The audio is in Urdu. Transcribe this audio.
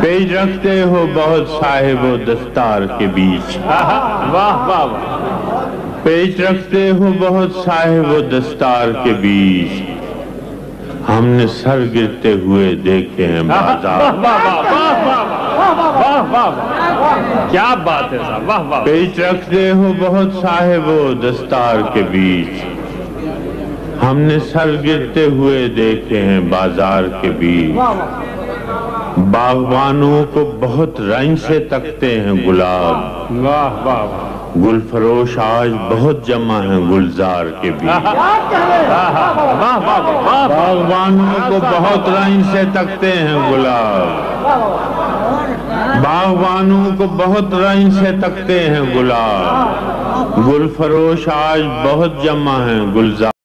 پیش رکھتے ہو بہت صاحب و دستار کے بیچ واہ واہ واہ پیش رکھتے ہو بہت صاحب و دستار کے بیچ ہم نے سر گرتے ہوئے دیکھے ہیں بازار کیا بات ہے صاحب پیش رکھتے ہو بہت صاحب و دستار کے بیچ ہم نے سر گرتے ہوئے دیکھے ہیں بازار کے بیچ باغبانوں کو بہت رنگ سے تکتے ہیں گلاب۔ واہ واہ گل فروش آج بہت جمع ہیں گلزار کے بیچ باغبانوں کو بہت رنگ سے تکتے ہیں گلاب۔ باغبانوں کو بہت رنگ سے تکتے ہیں گلاب۔ گل فروش آج بہت جمع ہیں گلزار۔